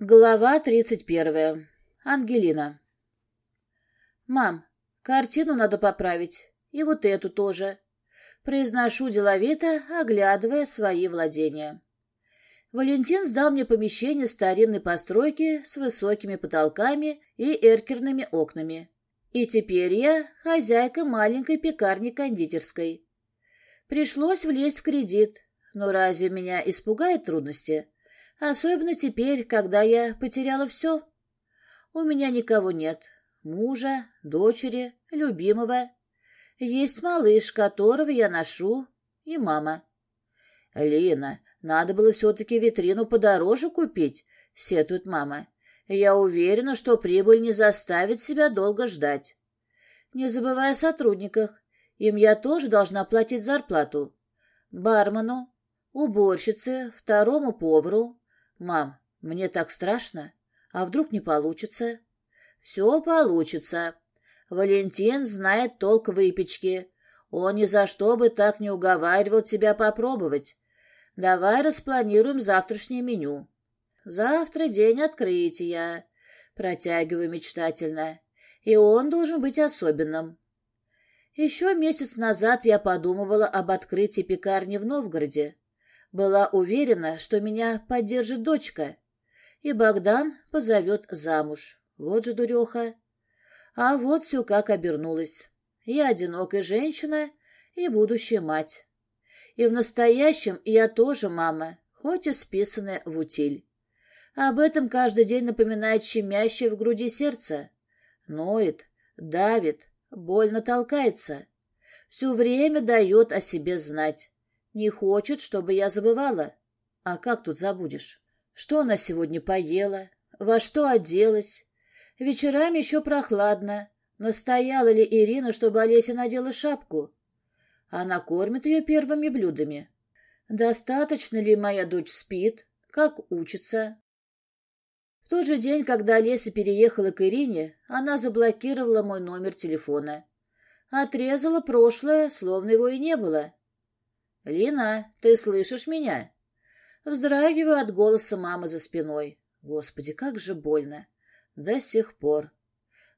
Глава тридцать первая. Ангелина. «Мам, картину надо поправить. И вот эту тоже». Произношу деловито, оглядывая свои владения. Валентин сдал мне помещение старинной постройки с высокими потолками и эркерными окнами. И теперь я хозяйка маленькой пекарни-кондитерской. Пришлось влезть в кредит, но разве меня испугают трудности? Особенно теперь, когда я потеряла все. У меня никого нет. Мужа, дочери, любимого. Есть малыш, которого я ношу, и мама. «Лина, надо было все-таки витрину подороже купить», — сетует мама. «Я уверена, что прибыль не заставит себя долго ждать». Не забывая о сотрудниках. Им я тоже должна платить зарплату. Бармену, уборщице, второму повару, «Мам, мне так страшно. А вдруг не получится?» «Все получится. Валентин знает толк выпечки. Он ни за что бы так не уговаривал тебя попробовать. Давай распланируем завтрашнее меню». «Завтра день открытия», — протягиваю мечтательно. «И он должен быть особенным». Еще месяц назад я подумывала об открытии пекарни в Новгороде. Была уверена, что меня поддержит дочка, и Богдан позовет замуж. Вот же дуреха. А вот все как обернулось. Я одинокая женщина и будущая мать. И в настоящем я тоже мама, хоть и списанная в утиль. Об этом каждый день напоминает щемящее в груди сердце. Ноет, давит, больно толкается. Все время дает о себе знать. Не хочет, чтобы я забывала. А как тут забудешь? Что она сегодня поела? Во что оделась? Вечерами еще прохладно. Настояла ли Ирина, чтобы Олеся надела шапку? Она кормит ее первыми блюдами. Достаточно ли моя дочь спит? Как учится? В тот же день, когда Олеся переехала к Ирине, она заблокировала мой номер телефона. Отрезала прошлое, словно его и не было. «Лина, ты слышишь меня?» Вздрагиваю от голоса мамы за спиной. Господи, как же больно. До сих пор.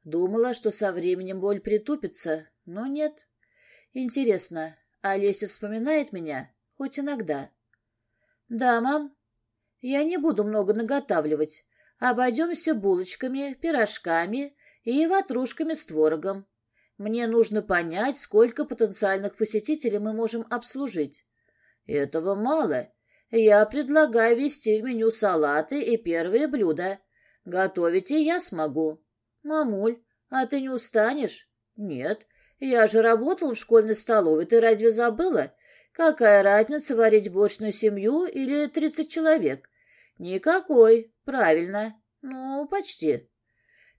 Думала, что со временем боль притупится, но нет. Интересно, Олеся вспоминает меня? Хоть иногда. Да, мам. Я не буду много наготавливать. Обойдемся булочками, пирожками и ватрушками с творогом. Мне нужно понять, сколько потенциальных посетителей мы можем обслужить. Этого мало. Я предлагаю ввести в меню салаты и первые блюда. Готовить и я смогу. Мамуль, а ты не устанешь? Нет. Я же работал в школьной столовой, ты разве забыла? Какая разница варить борщную семью или тридцать человек? Никакой, правильно. Ну, почти.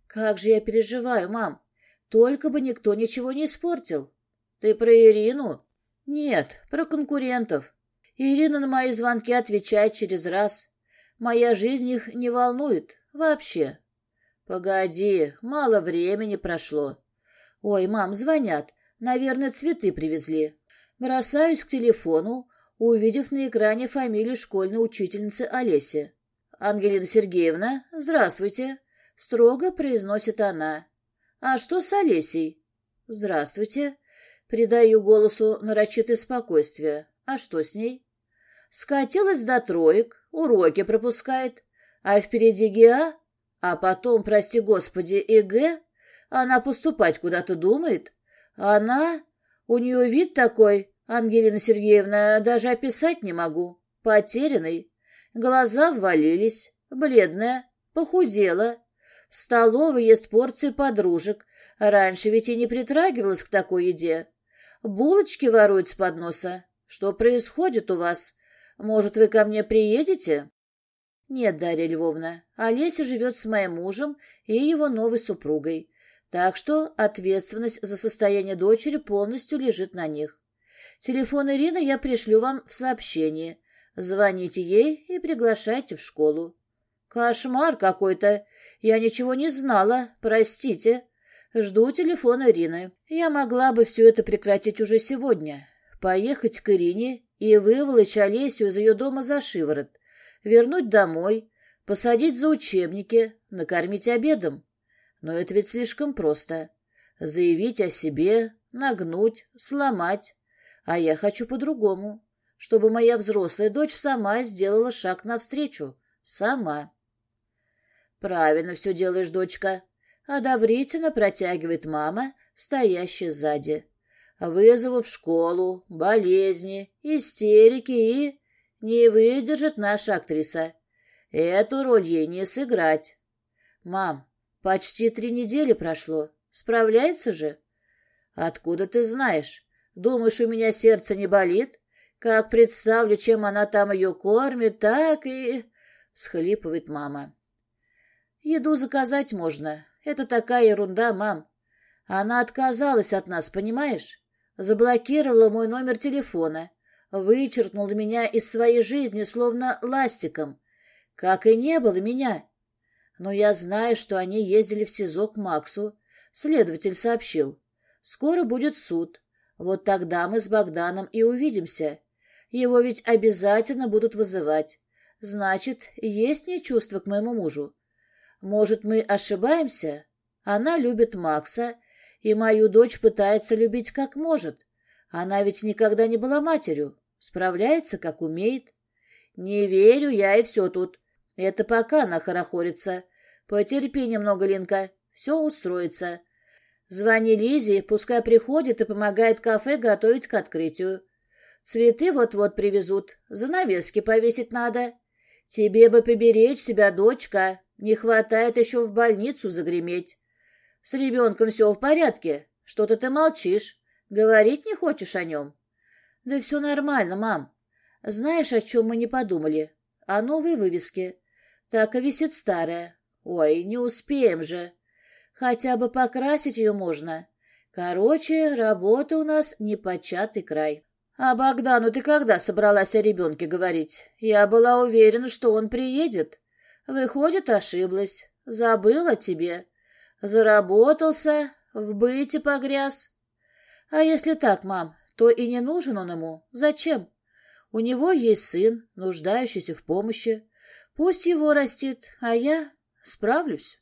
Как же я переживаю, мам. Только бы никто ничего не испортил. Ты про Ирину? Нет, про конкурентов. Ирина на мои звонки отвечает через раз. Моя жизнь их не волнует вообще. Погоди, мало времени прошло. Ой, мам, звонят. Наверное, цветы привезли. Бросаюсь к телефону, увидев на экране фамилию школьной учительницы Олеси. «Ангелина Сергеевна, здравствуйте», — строго произносит она. «А что с Олесей?» «Здравствуйте». Придаю голосу нарочитое спокойствие. «А что с ней?» «Скатилась до троек, уроки пропускает. А впереди ГИА, а потом, прости господи, ЕГЭ. Она поступать куда-то думает. Она... У нее вид такой, Ангелина Сергеевна, даже описать не могу. Потерянный. Глаза ввалились, бледная, похудела. В столовой ест порции подружек. Раньше ведь и не притрагивалась к такой еде. Булочки воруют с подноса. Что происходит у вас? Может, вы ко мне приедете? Нет, Дарья Львовна. Олеся живет с моим мужем и его новой супругой. Так что ответственность за состояние дочери полностью лежит на них. Телефон Ирины я пришлю вам в сообщении. Звоните ей и приглашайте в школу. Кошмар какой-то. Я ничего не знала. Простите. Жду телефона Ирины. Я могла бы все это прекратить уже сегодня. Поехать к Ирине и выволочь Олесю из ее дома за шиворот. Вернуть домой. Посадить за учебники, накормить обедом. Но это ведь слишком просто. Заявить о себе, нагнуть, сломать. А я хочу по-другому, чтобы моя взрослая дочь сама сделала шаг навстречу. Сама. Правильно все делаешь, дочка. Одобрительно протягивает мама, стоящая сзади. Вызовы в школу, болезни, истерики и... Не выдержит наша актриса. Эту роль ей не сыграть. Мам, почти три недели прошло. Справляется же? Откуда ты знаешь? Думаешь, у меня сердце не болит? Как представлю, чем она там ее кормит, так и... Схлипывает мама. Еду заказать можно. Это такая ерунда, мам. Она отказалась от нас, понимаешь? Заблокировала мой номер телефона. Вычеркнула меня из своей жизни словно ластиком. Как и не было меня. Но я знаю, что они ездили в СИЗО к Максу. Следователь сообщил. Скоро будет суд. Вот тогда мы с Богданом и увидимся. Его ведь обязательно будут вызывать. Значит, есть мне чувство к моему мужу. Может, мы ошибаемся? Она любит Макса, и мою дочь пытается любить как может. Она ведь никогда не была матерью, справляется как умеет. Не верю я, и все тут. Это пока она хорохорится. Потерпи немного, Линка, все устроится. Звони Лизе, пускай приходит и помогает кафе готовить к открытию. Цветы вот-вот привезут, занавески повесить надо. Тебе бы поберечь себя, дочка, не хватает еще в больницу загреметь. С ребенком все в порядке, что-то ты молчишь, говорить не хочешь о нем. Да все нормально, мам. Знаешь, о чем мы не подумали? О новой вывеске. Так и висит старая. Ой, не успеем же. Хотя бы покрасить ее можно. Короче, работа у нас непочатый край. А Богдану ты когда собралась о ребенке говорить? Я была уверена, что он приедет. Выходит, ошиблась. Забыла тебе. Заработался, в быте погряз. А если так, мам, то и не нужен он ему. Зачем? У него есть сын, нуждающийся в помощи. Пусть его растит, а я справлюсь.